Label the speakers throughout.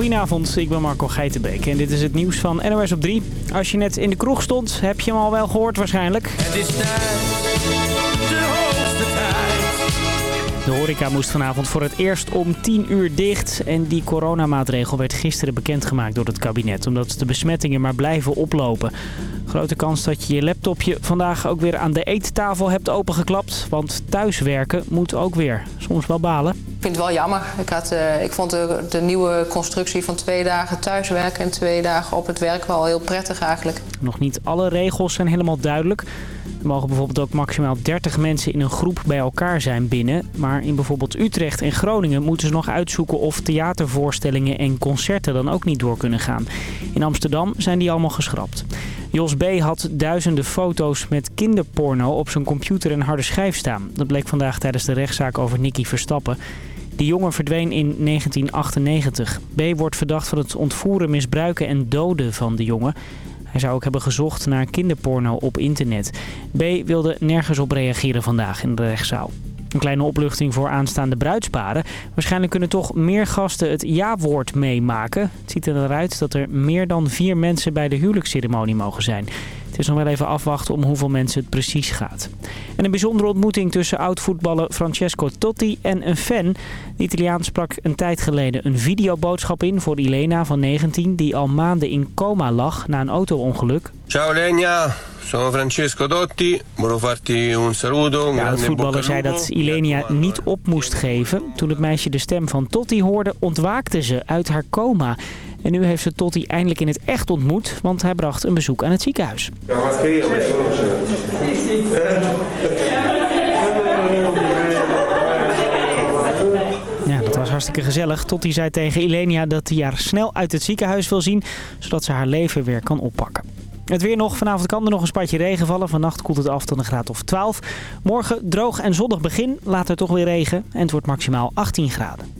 Speaker 1: Goedenavond, ik ben Marco Geitenbeek en dit is het nieuws van NOS op 3. Als je net in de kroeg stond, heb je hem al wel gehoord waarschijnlijk.
Speaker 2: Het is. De
Speaker 1: horeca moest vanavond voor het eerst om 10 uur dicht. En die coronamaatregel werd gisteren bekendgemaakt door het kabinet. Omdat de besmettingen maar blijven oplopen. Grote kans dat je je laptopje vandaag ook weer aan de eettafel hebt opengeklapt. Want thuiswerken moet ook weer. Soms wel balen.
Speaker 3: Ik vind het wel jammer. Ik, had, uh, ik vond de, de, nieuwe constructie van twee dagen thuiswerken en twee dagen op het werk wel heel prettig eigenlijk.
Speaker 1: Nog niet alle regels zijn helemaal duidelijk. Er mogen bijvoorbeeld ook maximaal 30 mensen in een groep bij elkaar zijn binnen. Maar in bijvoorbeeld Utrecht en Groningen moeten ze nog uitzoeken of theatervoorstellingen en concerten dan ook niet door kunnen gaan. In Amsterdam zijn die allemaal geschrapt. Jos B. had duizenden foto's met kinderporno op zijn computer en harde schijf staan. Dat bleek vandaag tijdens de rechtszaak over Nicky Verstappen. Die jongen verdween in 1998. B. wordt verdacht van het ontvoeren, misbruiken en doden van de jongen. Hij zou ook hebben gezocht naar kinderporno op internet. B. wilde nergens op reageren vandaag in de rechtszaal. Een kleine opluchting voor aanstaande bruidsparen. Waarschijnlijk kunnen toch meer gasten het ja-woord meemaken. Het ziet er eruit dat er meer dan vier mensen bij de huwelijksceremonie mogen zijn. Is nog wel even afwachten om hoeveel mensen het precies gaat. En een bijzondere ontmoeting tussen oud-voetballer Francesco Totti en een fan. De Italiaan sprak een tijd geleden een videoboodschap in voor Elena van 19... die al maanden in coma lag na een auto-ongeluk.
Speaker 4: Ciao Lenia, sono Francesco Totti. Volevo farti un saluto.
Speaker 1: Ja, de voetballer zei dat Ilenia niet op moest geven. Toen het meisje de stem van Totti hoorde, ontwaakte ze uit haar coma. En nu heeft ze Totti eindelijk in het echt ontmoet, want hij bracht een bezoek aan het ziekenhuis. Ja, dat was hartstikke gezellig. Totti zei tegen Ilenia dat hij haar snel uit het ziekenhuis wil zien, zodat ze haar leven weer kan oppakken. Het weer nog. Vanavond kan er nog een spatje regen vallen. Vannacht koelt het af tot een graad of 12. Morgen droog en zonnig begin. Later toch weer regen. En het wordt maximaal 18 graden.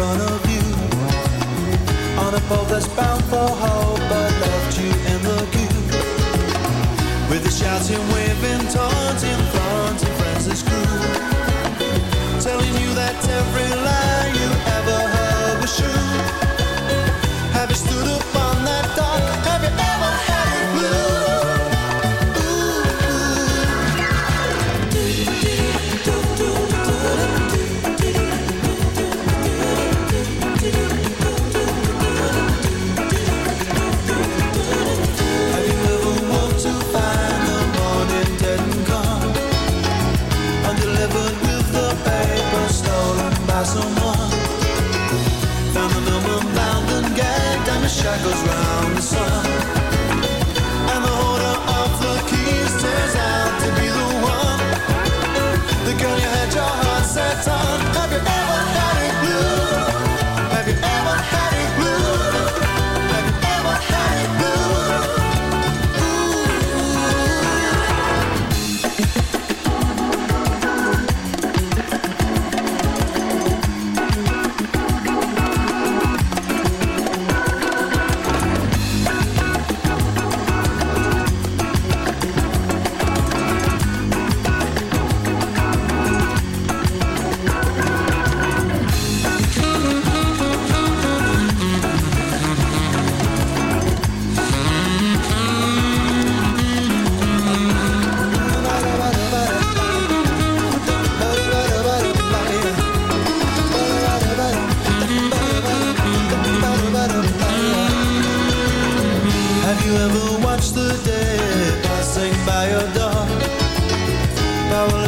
Speaker 2: front of you
Speaker 5: on a boat that's bound for hope. I left you in the queue with the shouts and waving, taunting, flaunting friends' crew, telling you that every lie.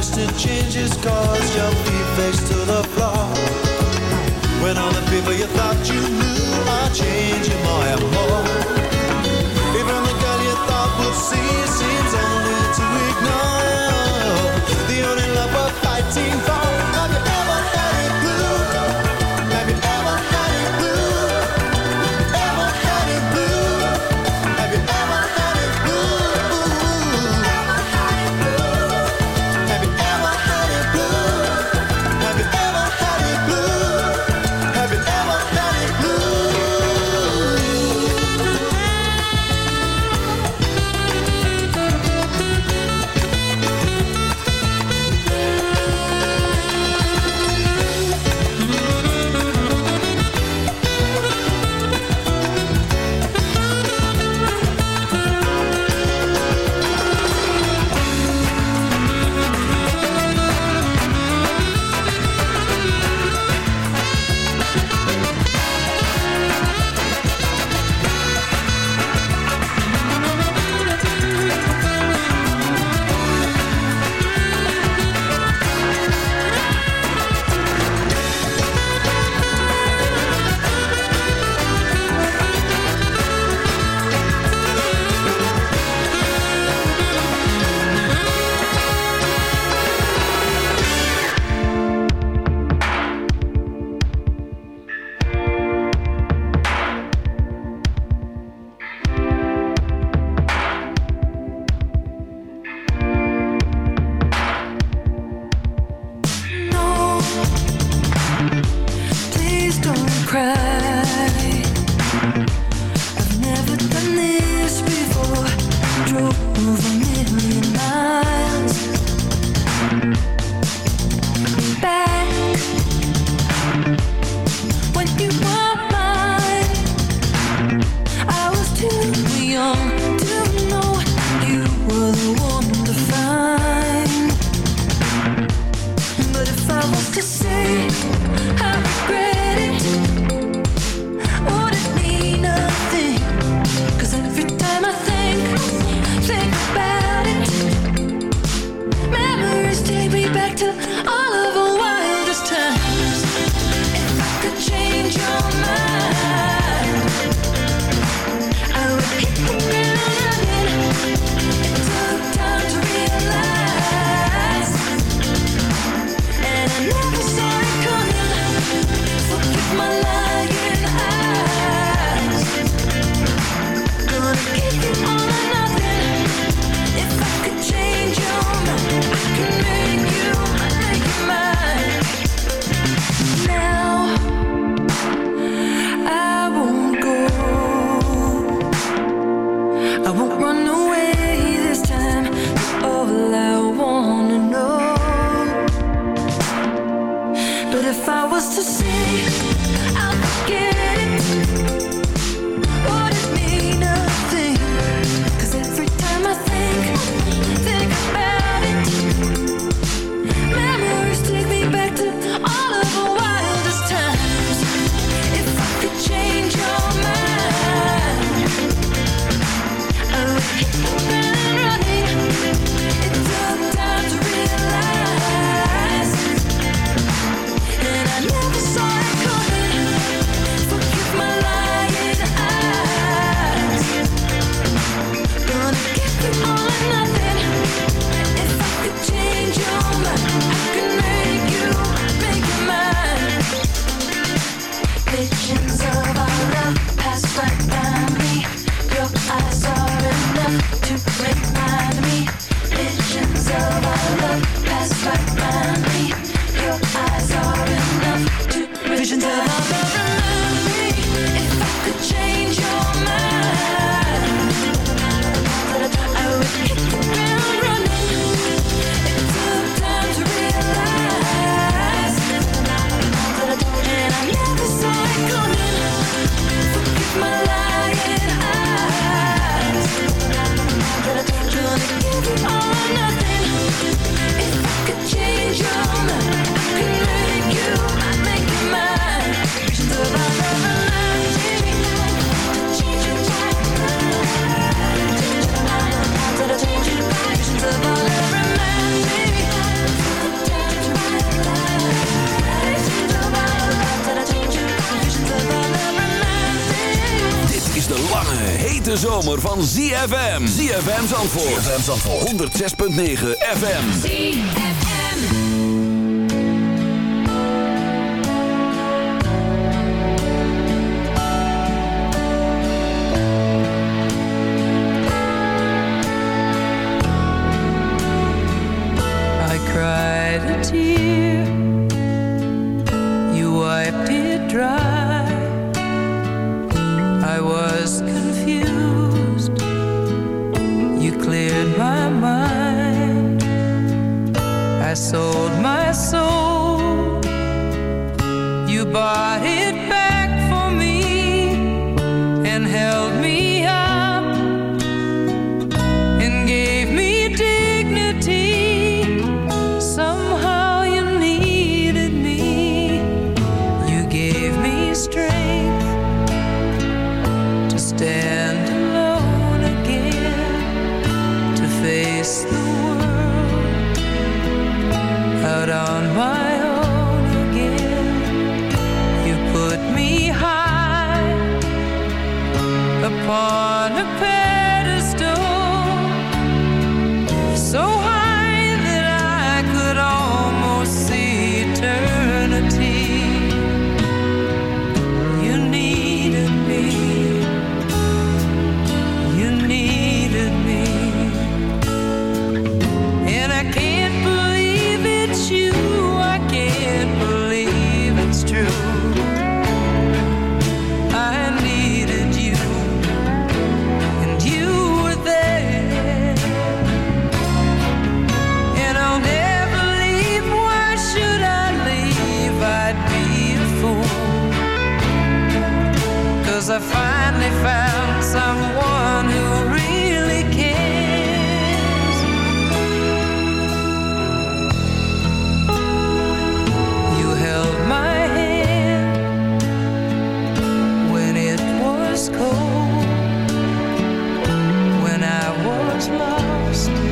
Speaker 5: manage to change his cause Your feet face to the floor. When all the people you thought you knew
Speaker 6: Are changing more and more Zandvoort. ZFM 106.9 FM.
Speaker 7: I cried a tear. You wiped it dry. I was sold lost.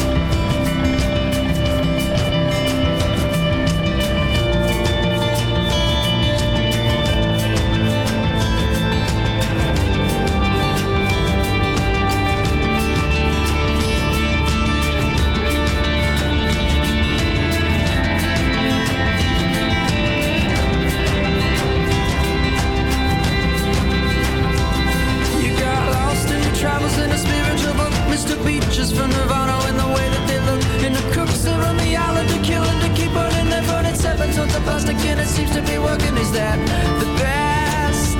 Speaker 8: ashes from Nirvana and the way that they look. And the crooks are on the island to kill and to keep burning. They're burning seven tons of
Speaker 7: plastic and it seems to be working. Is that the best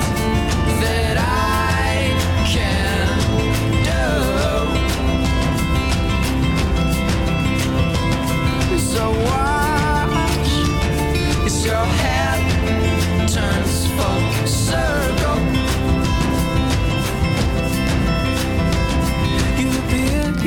Speaker 7: that I can do? So watch as your head turns full circle.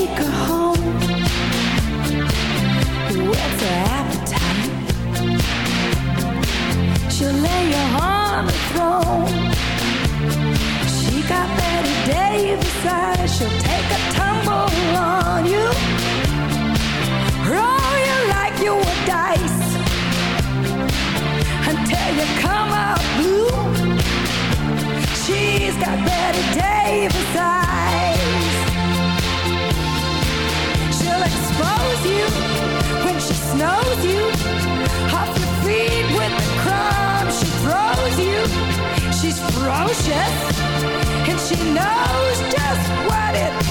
Speaker 5: take her home. Ferocious and she knows just what it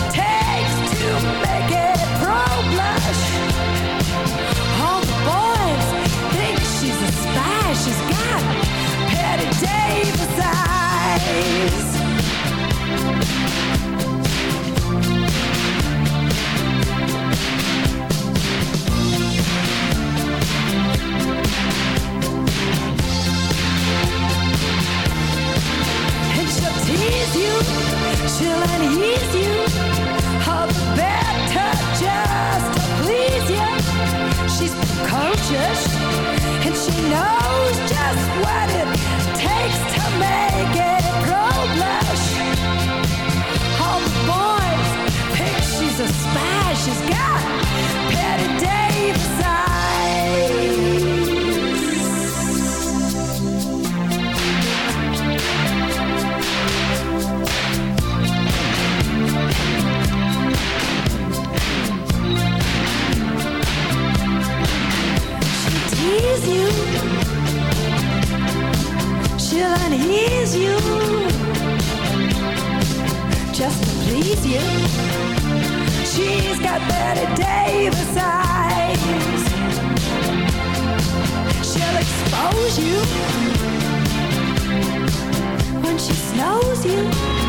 Speaker 5: you. All the to please. She's and she knows just what it takes to make it pro. All the boys think she's a spy. She's got Bette You. She'll you. Just to please you. She's got Bette Davis eyes. She'll expose you when she snows you.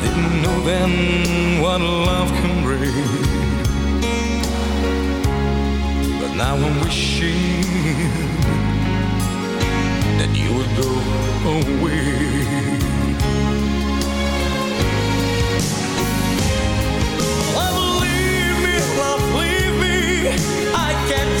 Speaker 8: I didn't know then what love can bring. But now I'm wishing that you would go away. Love, leave me, love, leave me. I can't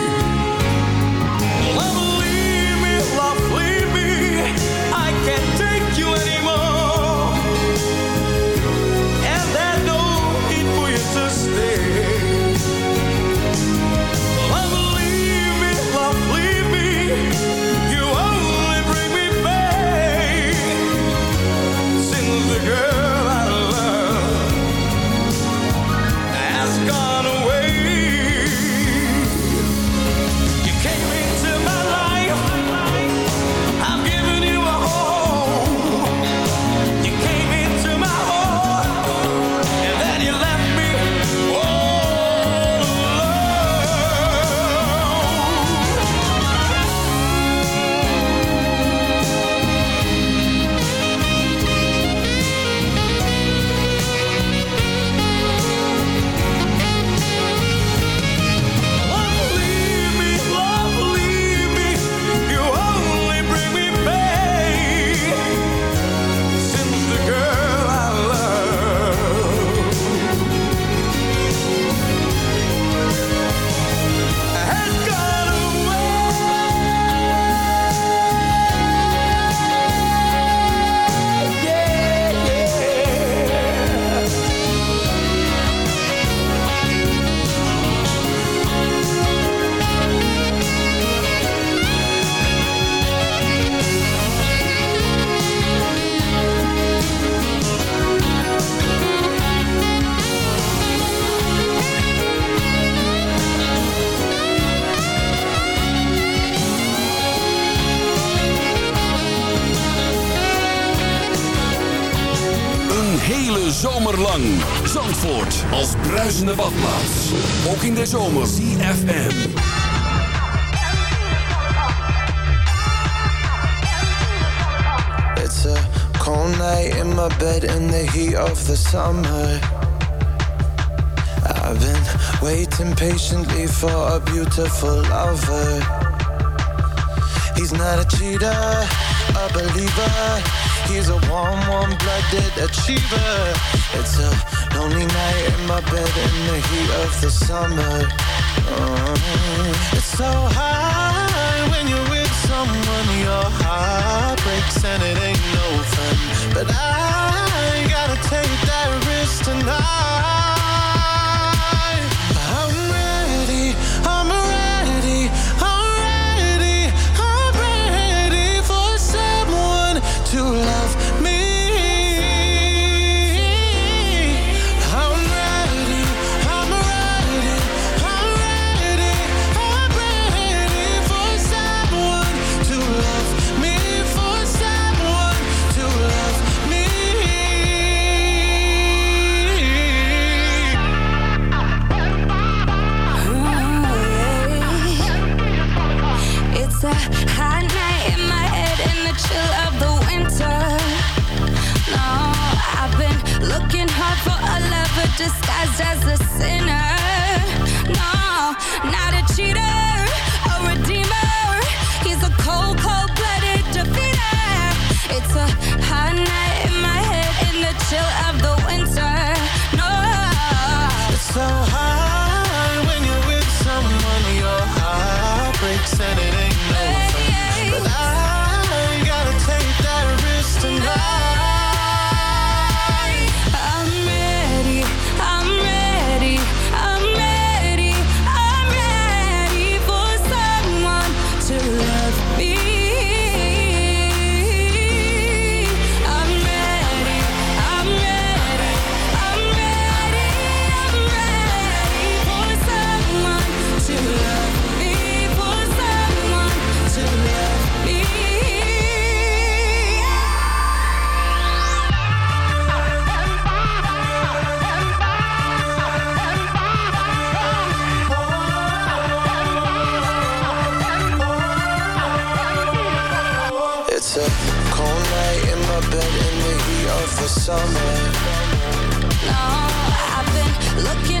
Speaker 9: Als bruisende badplaats. Ook in de zomer. CFM.
Speaker 6: It's a cold night in my bed in the heat of the summer. I've been waiting patiently for a beautiful lover. He's not a cheater, a believer. He's a warm, warm blooded achiever. It's a lonely night in my bed in the heat of the summer. Oh, it's so high when you're with someone, your heart breaks and it ain't no fun. But I gotta take that risk tonight. The
Speaker 5: summer.
Speaker 6: No, I've been looking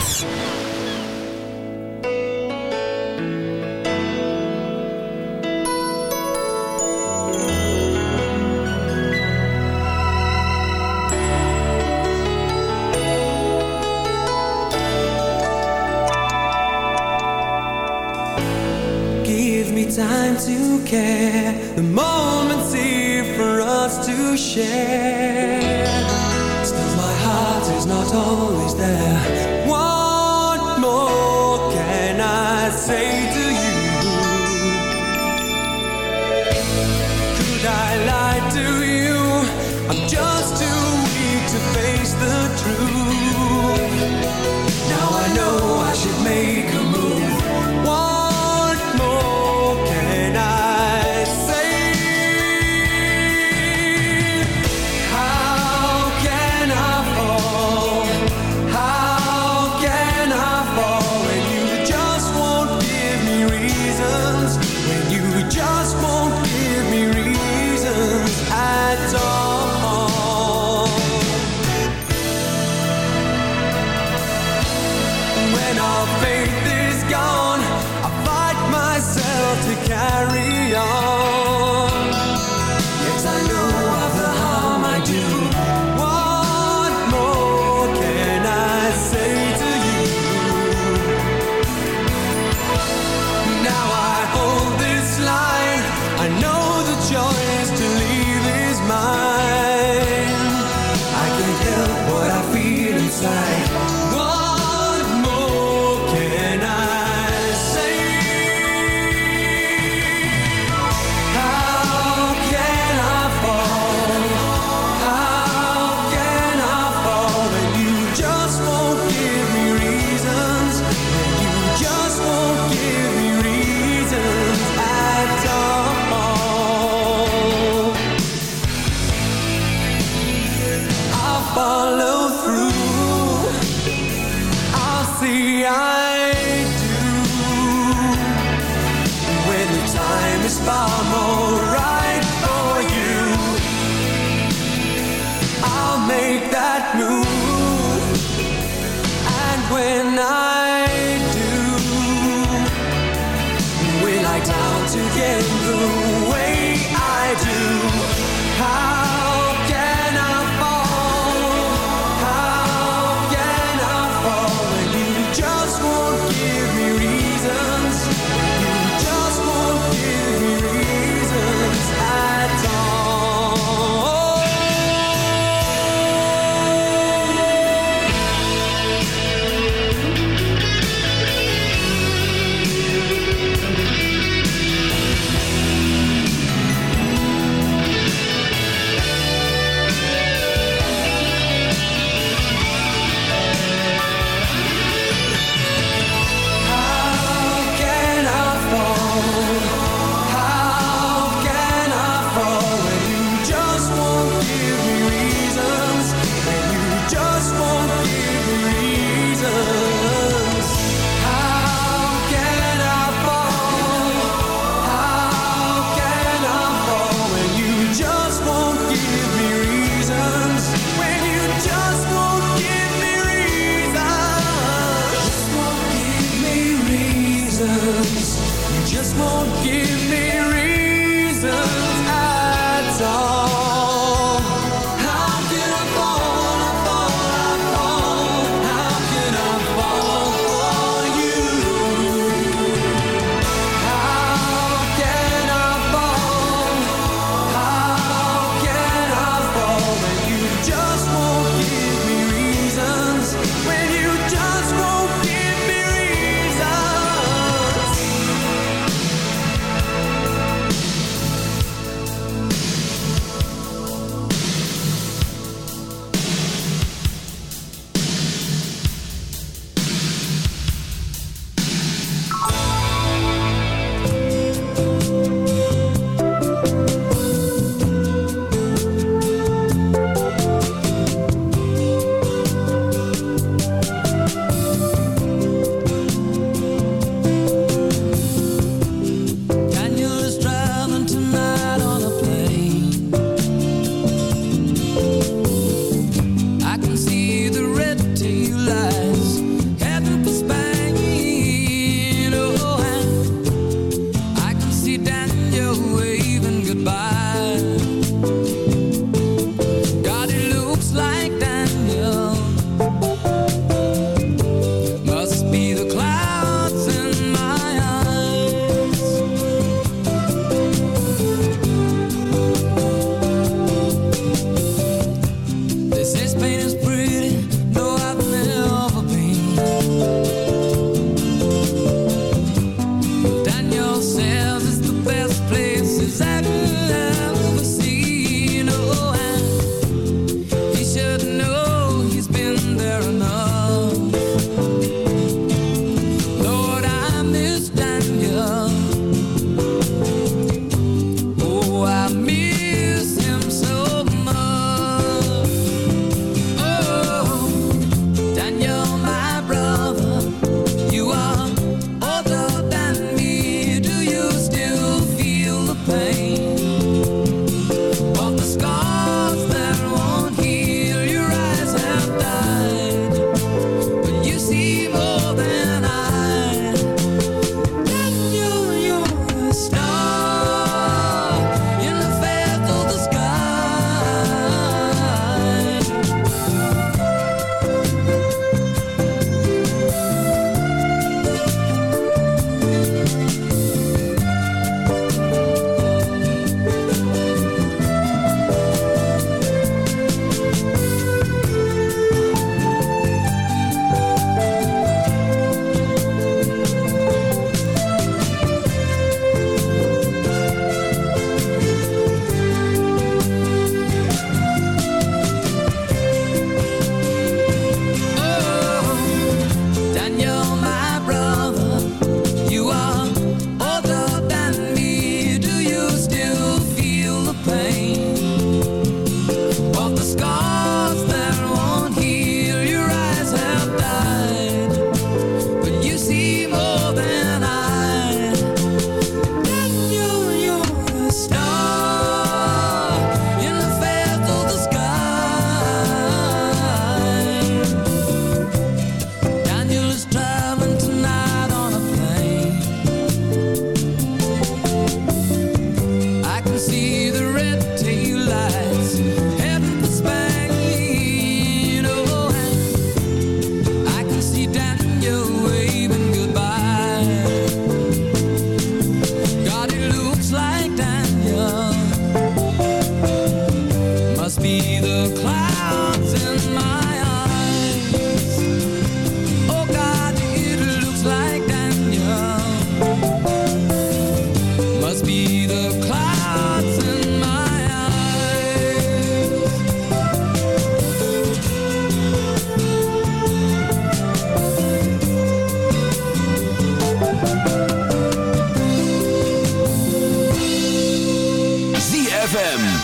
Speaker 8: How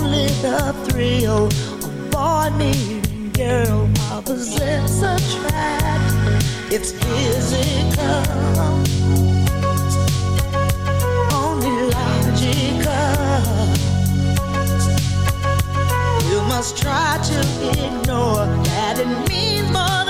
Speaker 10: only the thrill of boy meeting girl possesses a trap. It's physical, only logical. You must try to ignore that it means more.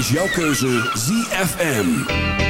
Speaker 11: is jouw keuze ZFM.